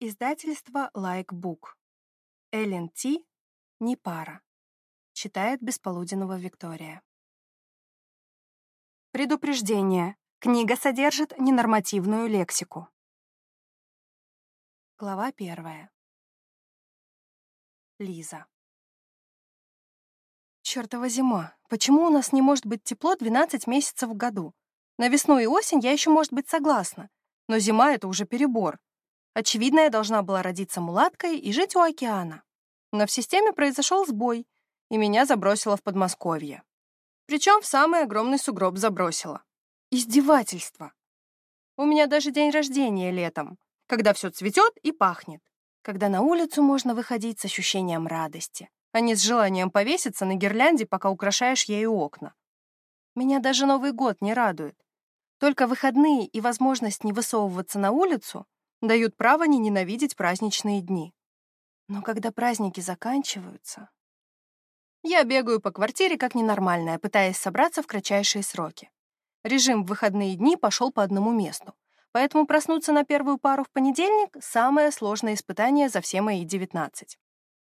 Издательство Like Book. Эллен Ти. Не пара. Читает Бесполуденного Виктория. Предупреждение. Книга содержит ненормативную лексику. Глава первая. Лиза. Чёртова зима. Почему у нас не может быть тепло 12 месяцев в году? На весну и осень я еще, может быть, согласна. Но зима — это уже перебор. Очевидно, я должна была родиться мулаткой и жить у океана. Но в системе произошел сбой, и меня забросило в Подмосковье. Причем в самый огромный сугроб забросило. Издевательство. У меня даже день рождения летом, когда все цветет и пахнет, когда на улицу можно выходить с ощущением радости, а не с желанием повеситься на гирлянде, пока украшаешь ею окна. Меня даже Новый год не радует. Только выходные и возможность не высовываться на улицу дают право не ненавидеть праздничные дни. Но когда праздники заканчиваются... Я бегаю по квартире как ненормальная, пытаясь собраться в кратчайшие сроки. Режим в выходные дни пошел по одному месту, поэтому проснуться на первую пару в понедельник — самое сложное испытание за все мои 19.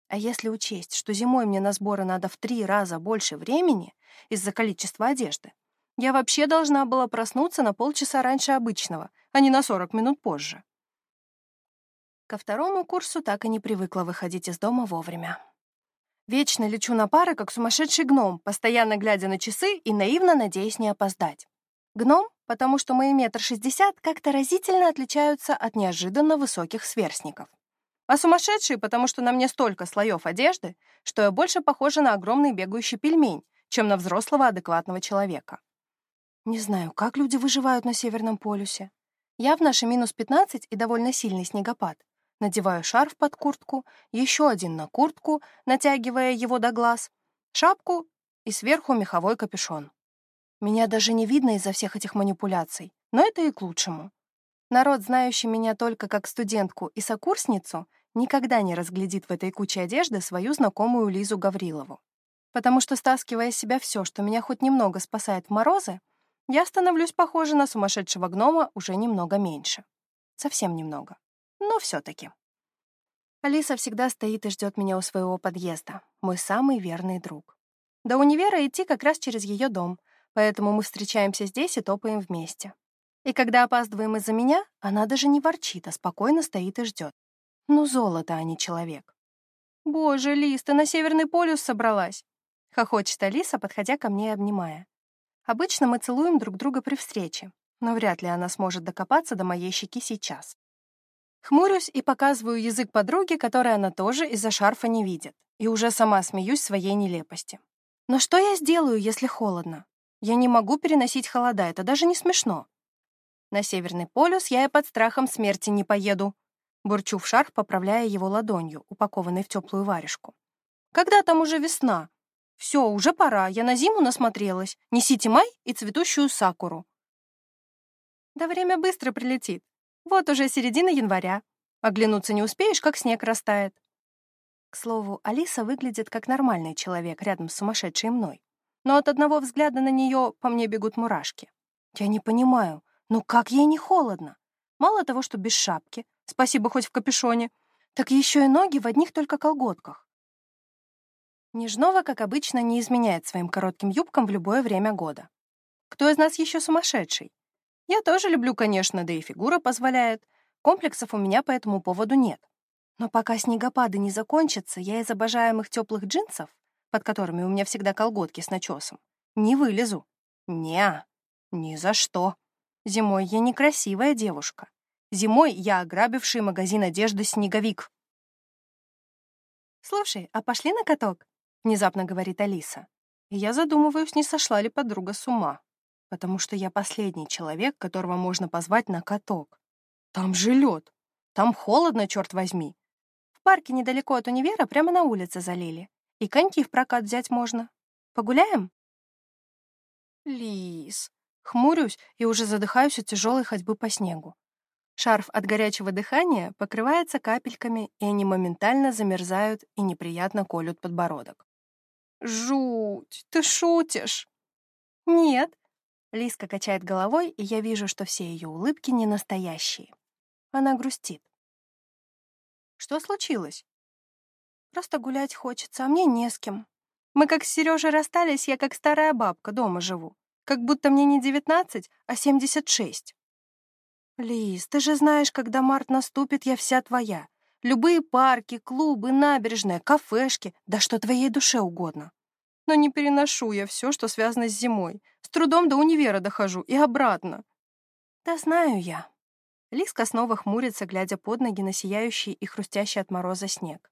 А если учесть, что зимой мне на сборы надо в три раза больше времени из-за количества одежды, я вообще должна была проснуться на полчаса раньше обычного, а не на 40 минут позже. Ко второму курсу так и не привыкла выходить из дома вовремя. Вечно лечу на пары, как сумасшедший гном, постоянно глядя на часы и наивно надеясь не опоздать. Гном, потому что мои метр шестьдесят как-то разительно отличаются от неожиданно высоких сверстников. А сумасшедший, потому что на мне столько слоев одежды, что я больше похожа на огромный бегающий пельмень, чем на взрослого адекватного человека. Не знаю, как люди выживают на Северном полюсе. Я в наши минус 15 и довольно сильный снегопад. Надеваю шарф под куртку, еще один на куртку, натягивая его до глаз, шапку и сверху меховой капюшон. Меня даже не видно из-за всех этих манипуляций, но это и к лучшему. Народ, знающий меня только как студентку и сокурсницу, никогда не разглядит в этой куче одежды свою знакомую Лизу Гаврилову. Потому что, стаскивая с себя все, что меня хоть немного спасает в морозы, я становлюсь похожа на сумасшедшего гнома уже немного меньше. Совсем немного но все-таки. Алиса всегда стоит и ждет меня у своего подъезда, мой самый верный друг. До универа идти как раз через ее дом, поэтому мы встречаемся здесь и топаем вместе. И когда опаздываем из-за меня, она даже не ворчит, а спокойно стоит и ждет. Ну, золото, а не человек. «Боже, Лиз, ты на Северный полюс собралась!» — хохочет Алиса, подходя ко мне и обнимая. Обычно мы целуем друг друга при встрече, но вряд ли она сможет докопаться до моей щеки сейчас. Хмурюсь и показываю язык подруге, которой она тоже из-за шарфа не видит, и уже сама смеюсь своей нелепости. Но что я сделаю, если холодно? Я не могу переносить холода, это даже не смешно. На Северный полюс я и под страхом смерти не поеду. Бурчу в шарф, поправляя его ладонью, упакованной в теплую варежку. Когда там уже весна? Все, уже пора, я на зиму насмотрелась. Несите май и цветущую сакуру. Да время быстро прилетит. Вот уже середина января. Оглянуться не успеешь, как снег растает. К слову, Алиса выглядит как нормальный человек рядом с сумасшедшей мной. Но от одного взгляда на нее по мне бегут мурашки. Я не понимаю, ну как ей не холодно? Мало того, что без шапки, спасибо хоть в капюшоне, так еще и ноги в одних только колготках. Нежнова, как обычно, не изменяет своим коротким юбкам в любое время года. Кто из нас еще сумасшедший? Я тоже люблю, конечно, да и фигура позволяет. Комплексов у меня по этому поводу нет. Но пока снегопады не закончатся, я из обожаемых теплых джинсов, под которыми у меня всегда колготки с начесом, не вылезу. Не, ни за что. Зимой я некрасивая девушка. Зимой я ограбивший магазин одежды «Снеговик». «Слушай, а пошли на каток?» — внезапно говорит Алиса. И я задумываюсь, не сошла ли подруга с ума потому что я последний человек, которого можно позвать на каток. Там же лед. Там холодно, черт возьми. В парке недалеко от универа прямо на улице залили. И коньки в прокат взять можно. Погуляем? Лис. Хмурюсь и уже задыхаюсь от тяжелой ходьбы по снегу. Шарф от горячего дыхания покрывается капельками, и они моментально замерзают и неприятно колют подбородок. «Жуть! Ты шутишь?» «Нет, Лиска качает головой, и я вижу, что все ее улыбки не настоящие. Она грустит. Что случилось? Просто гулять хочется, а мне не с кем. Мы как с Сережей расстались, я как старая бабка дома живу. Как будто мне не девятнадцать, а семьдесят шесть. Лиз, ты же знаешь, когда март наступит, я вся твоя. Любые парки, клубы, набережная, кафешки, да что твоей душе угодно. Но не переношу я все, что связано с зимой. С трудом до универа дохожу и обратно. Да знаю я. Лиска снова хмурится, глядя под ноги на сияющий и хрустящий от мороза снег.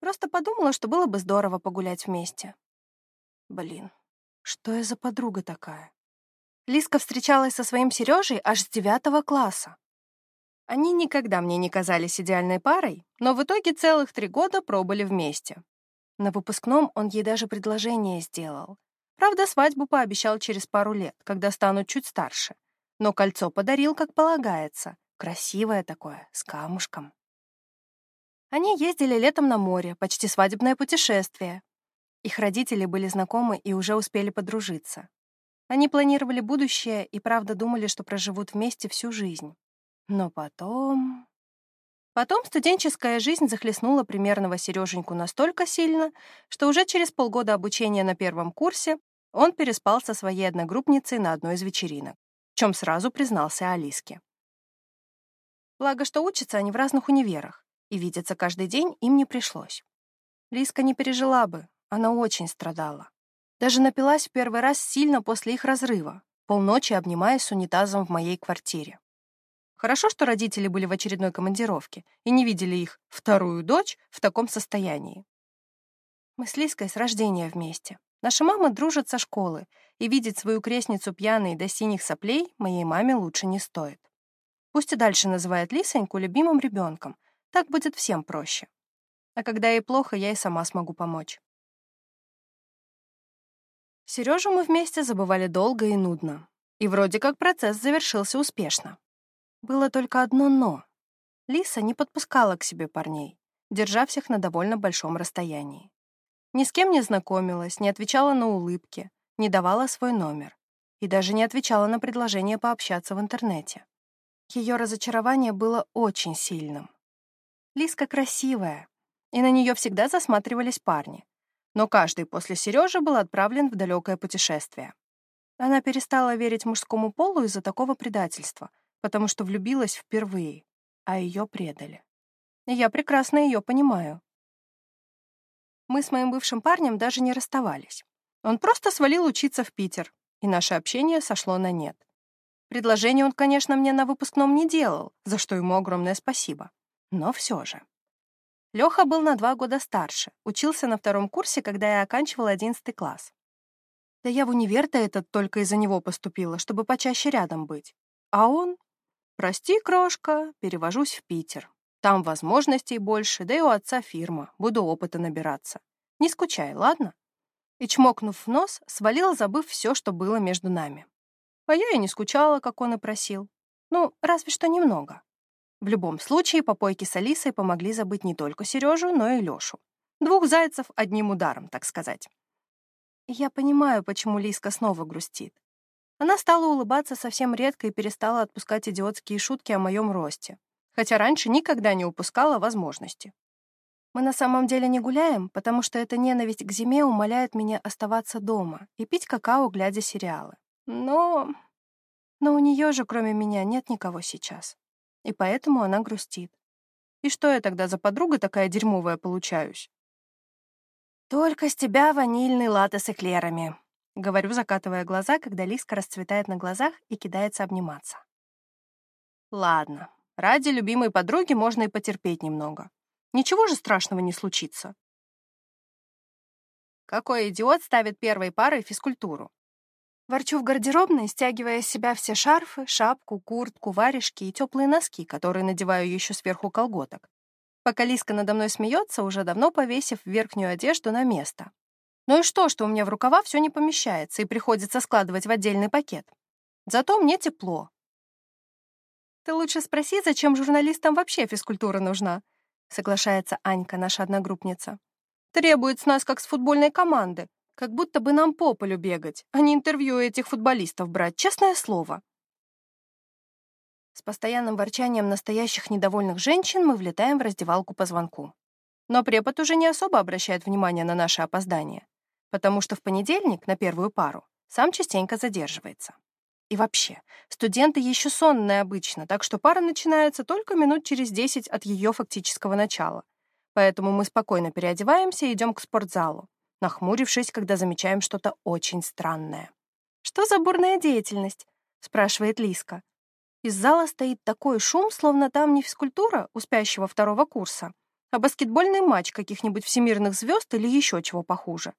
Просто подумала, что было бы здорово погулять вместе. Блин, что я за подруга такая? Лиска встречалась со своим Сережей аж с девятого класса. Они никогда мне не казались идеальной парой, но в итоге целых три года пробыли вместе. На выпускном он ей даже предложение сделал. Правда, свадьбу пообещал через пару лет, когда станут чуть старше но кольцо подарил, как полагается. Красивое такое, с камушком. Они ездили летом на море, почти свадебное путешествие. Их родители были знакомы и уже успели подружиться. Они планировали будущее и правда думали, что проживут вместе всю жизнь. Но потом... Потом студенческая жизнь захлестнула примерного Сереженьку настолько сильно, что уже через полгода обучения на первом курсе он переспал со своей одногруппницей на одной из вечеринок чем сразу признался Алиске. Благо, что учатся они в разных универах, и видеться каждый день им не пришлось. Лиска не пережила бы, она очень страдала. Даже напилась в первый раз сильно после их разрыва, полночи обнимаясь с унитазом в моей квартире. Хорошо, что родители были в очередной командировке и не видели их, вторую дочь, в таком состоянии. Мы с Лиской с рождения вместе. Наша мама дружит со школы, и видеть свою крестницу пьяной до синих соплей моей маме лучше не стоит. Пусть и дальше называет Лисоньку любимым ребенком, так будет всем проще. А когда ей плохо, я и сама смогу помочь. Сережу мы вместе забывали долго и нудно. И вроде как процесс завершился успешно. Было только одно «но». Лиса не подпускала к себе парней, держа всех на довольно большом расстоянии. Ни с кем не знакомилась, не отвечала на улыбки, не давала свой номер и даже не отвечала на предложение пообщаться в интернете. Ее разочарование было очень сильным. Лиска красивая, и на нее всегда засматривались парни, но каждый после Сережи был отправлен в далекое путешествие. Она перестала верить мужскому полу из-за такого предательства, потому что влюбилась впервые, а ее предали. Я прекрасно ее понимаю. Мы с моим бывшим парнем даже не расставались. Он просто свалил учиться в Питер, и наше общение сошло на нет. Предложение он, конечно, мне на выпускном не делал, за что ему огромное спасибо. Но все же. Леха был на два года старше, учился на втором курсе, когда я оканчивала одиннадцатый класс. Да я в универ-то этот только из-за него поступила, чтобы почаще рядом быть. А он? Прости, крошка, перевожусь в Питер. Там возможностей больше, да и у отца фирма. Буду опыта набираться. Не скучай, ладно?» И, чмокнув в нос, свалила, забыв все, что было между нами. А я и не скучала, как он и просил. Ну, разве что немного. В любом случае, попойки с Алисой помогли забыть не только Сережу, но и Лешу. Двух зайцев одним ударом, так сказать. Я понимаю, почему Лиска снова грустит. Она стала улыбаться совсем редко и перестала отпускать идиотские шутки о моем росте хотя раньше никогда не упускала возможности. Мы на самом деле не гуляем, потому что эта ненависть к зиме умоляет меня оставаться дома и пить какао, глядя сериалы. Но... Но у нее же, кроме меня, нет никого сейчас. И поэтому она грустит. И что я тогда за подруга такая дерьмовая получаюсь? «Только с тебя ванильный латте с эклерами», — говорю, закатывая глаза, когда Лиска расцветает на глазах и кидается обниматься. «Ладно, Ради любимой подруги можно и потерпеть немного. Ничего же страшного не случится. Какой идиот ставит первой парой физкультуру? Ворчу в гардеробной, стягивая с себя все шарфы, шапку, куртку, варежки и теплые носки, которые надеваю еще сверху колготок. Пока Лиска надо мной смеется, уже давно повесив верхнюю одежду на место. Ну и что, что у меня в рукава все не помещается и приходится складывать в отдельный пакет? Зато мне тепло, «Ты лучше спроси, зачем журналистам вообще физкультура нужна?» соглашается Анька, наша одногруппница. «Требует с нас, как с футбольной команды, как будто бы нам по полю бегать, а не интервью этих футболистов брать, честное слово». С постоянным ворчанием настоящих недовольных женщин мы влетаем в раздевалку по звонку. Но препод уже не особо обращает внимание на наше опоздание, потому что в понедельник на первую пару сам частенько задерживается. И вообще, студенты еще сонные обычно, так что пара начинается только минут через 10 от ее фактического начала. Поэтому мы спокойно переодеваемся и идем к спортзалу, нахмурившись, когда замечаем что-то очень странное. «Что за бурная деятельность?» — спрашивает Лиска. Из зала стоит такой шум, словно там не физкультура у спящего второго курса, а баскетбольный матч каких-нибудь всемирных звезд или еще чего похуже.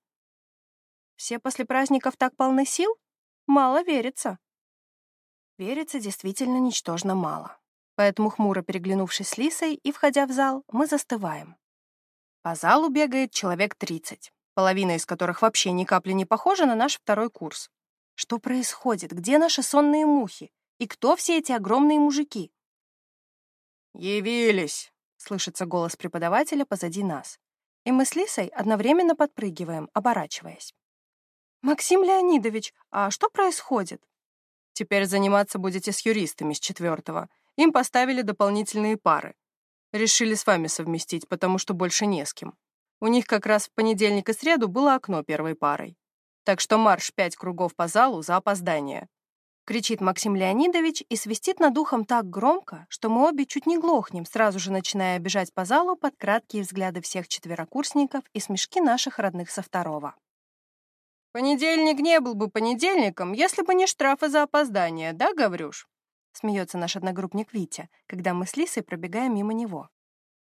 Все после праздников так полны сил? Мало верится. Верится действительно ничтожно мало. Поэтому, хмуро переглянувшись с Лисой и входя в зал, мы застываем. По залу бегает человек 30, половина из которых вообще ни капли не похожа на наш второй курс. Что происходит? Где наши сонные мухи? И кто все эти огромные мужики? «Явились!» — слышится голос преподавателя позади нас. И мы с Лисой одновременно подпрыгиваем, оборачиваясь. «Максим Леонидович, а что происходит?» «Теперь заниматься будете с юристами с четвертого. Им поставили дополнительные пары. Решили с вами совместить, потому что больше не с кем. У них как раз в понедельник и среду было окно первой парой. Так что марш пять кругов по залу за опоздание кричит Максим Леонидович и свистит над ухом так громко, что мы обе чуть не глохнем, сразу же начиная бежать по залу под краткие взгляды всех четверокурсников и смешки наших родных со второго. «Понедельник не был бы понедельником, если бы не штрафы за опоздание, да, Гаврюш?» Смеется наш одногруппник Витя, когда мы с Лисой пробегаем мимо него.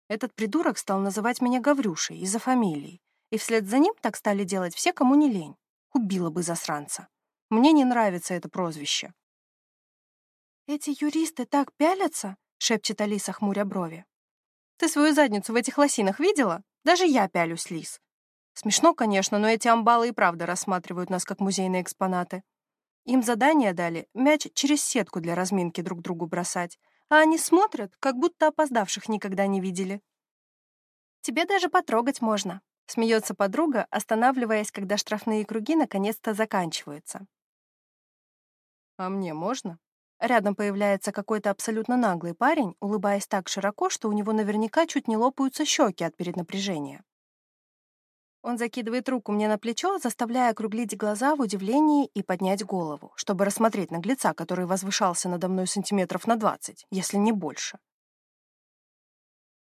Этот придурок стал называть меня Гаврюшей из-за фамилии, и вслед за ним так стали делать все, кому не лень. Убила бы засранца. Мне не нравится это прозвище. «Эти юристы так пялятся», — шепчет Алиса, хмуря брови. «Ты свою задницу в этих лосинах видела? Даже я пялюсь, Лис». Смешно, конечно, но эти амбалы и правда рассматривают нас как музейные экспонаты. Им задание дали мяч через сетку для разминки друг другу бросать, а они смотрят, как будто опоздавших никогда не видели. Тебе даже потрогать можно, смеется подруга, останавливаясь, когда штрафные круги наконец-то заканчиваются. «А мне можно?» Рядом появляется какой-то абсолютно наглый парень, улыбаясь так широко, что у него наверняка чуть не лопаются щеки от переднапряжения. Он закидывает руку мне на плечо, заставляя округлить глаза в удивлении и поднять голову, чтобы рассмотреть наглеца, который возвышался надо мной сантиметров на двадцать, если не больше.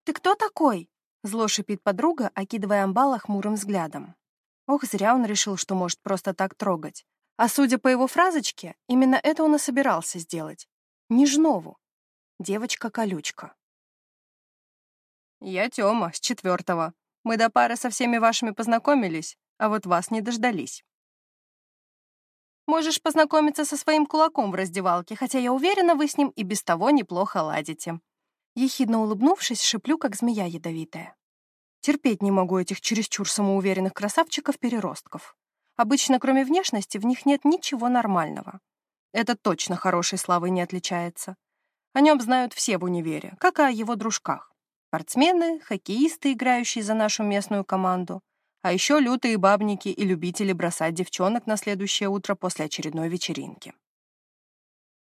«Ты кто такой?» — зло шипит подруга, окидывая амбала хмурым взглядом. Ох, зря он решил, что может просто так трогать. А судя по его фразочке, именно это он и собирался сделать. Нежнову. Девочка-колючка. «Я Тёма, с четвертого. Мы до пары со всеми вашими познакомились, а вот вас не дождались». «Можешь познакомиться со своим кулаком в раздевалке, хотя я уверена, вы с ним и без того неплохо ладите». Ехидно улыбнувшись, шиплю, как змея ядовитая. Терпеть не могу этих чересчур самоуверенных красавчиков-переростков. Обычно, кроме внешности, в них нет ничего нормального. Это точно хорошей славой не отличается. О нем знают все в универе, как и о его дружках. Спортсмены, хоккеисты, играющие за нашу местную команду, а еще лютые бабники и любители бросать девчонок на следующее утро после очередной вечеринки.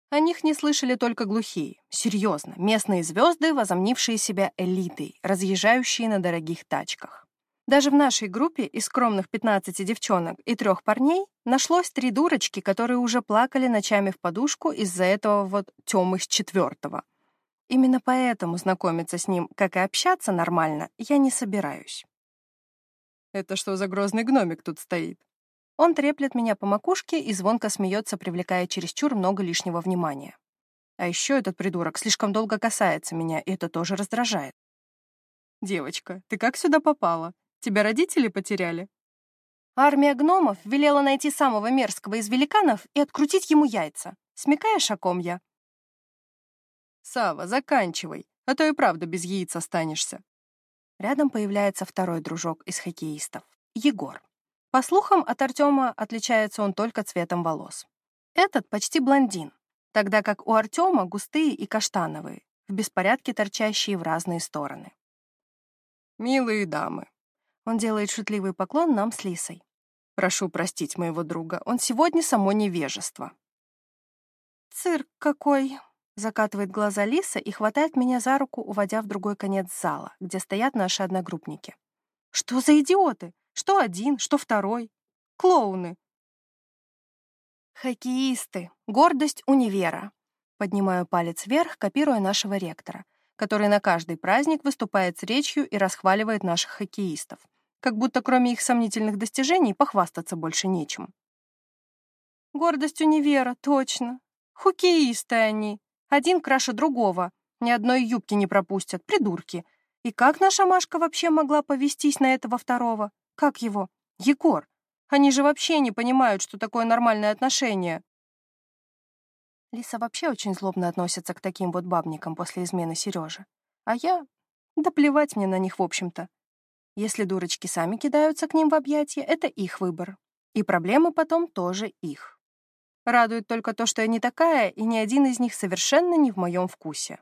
О них не слышали только глухие. Серьезно, местные звезды, возомнившие себя элитой, разъезжающие на дорогих тачках. Даже в нашей группе из скромных 15 девчонок и трех парней нашлось три дурочки, которые уже плакали ночами в подушку из-за этого вот Тёмы с четвертого. Именно поэтому знакомиться с ним, как и общаться нормально, я не собираюсь. «Это что за грозный гномик тут стоит?» Он треплет меня по макушке и звонко смеется, привлекая чересчур много лишнего внимания. А еще этот придурок слишком долго касается меня, и это тоже раздражает. «Девочка, ты как сюда попала? Тебя родители потеряли?» Армия гномов велела найти самого мерзкого из великанов и открутить ему яйца. Смекаешь, о ком я? Сава, заканчивай, а то и правда без яиц останешься. Рядом появляется второй дружок из хоккеистов — Егор. По слухам, от Артема отличается он только цветом волос. Этот почти блондин, тогда как у Артема густые и каштановые, в беспорядке торчащие в разные стороны. «Милые дамы, он делает шутливый поклон нам с Лисой. «Прошу простить моего друга, он сегодня само невежество». «Цирк какой!» — Закатывает глаза Лиса и хватает меня за руку, уводя в другой конец зала, где стоят наши одногруппники. Что за идиоты? Что один, что второй? Клоуны. Хоккеисты. Гордость универа. Поднимаю палец вверх, копируя нашего ректора, который на каждый праздник выступает с речью и расхваливает наших хоккеистов. Как будто кроме их сомнительных достижений похвастаться больше нечем. Гордость универа, точно. Хоккеисты они. Один краше другого. Ни одной юбки не пропустят, придурки. И как наша Машка вообще могла повестись на этого второго? Как его? Егор. Они же вообще не понимают, что такое нормальное отношение. Лиса вообще очень злобно относится к таким вот бабникам после измены Сережи. А я... Да плевать мне на них, в общем-то. Если дурочки сами кидаются к ним в объятия, это их выбор. И проблемы потом тоже их. Радует только то, что я не такая, и ни один из них совершенно не в моем вкусе.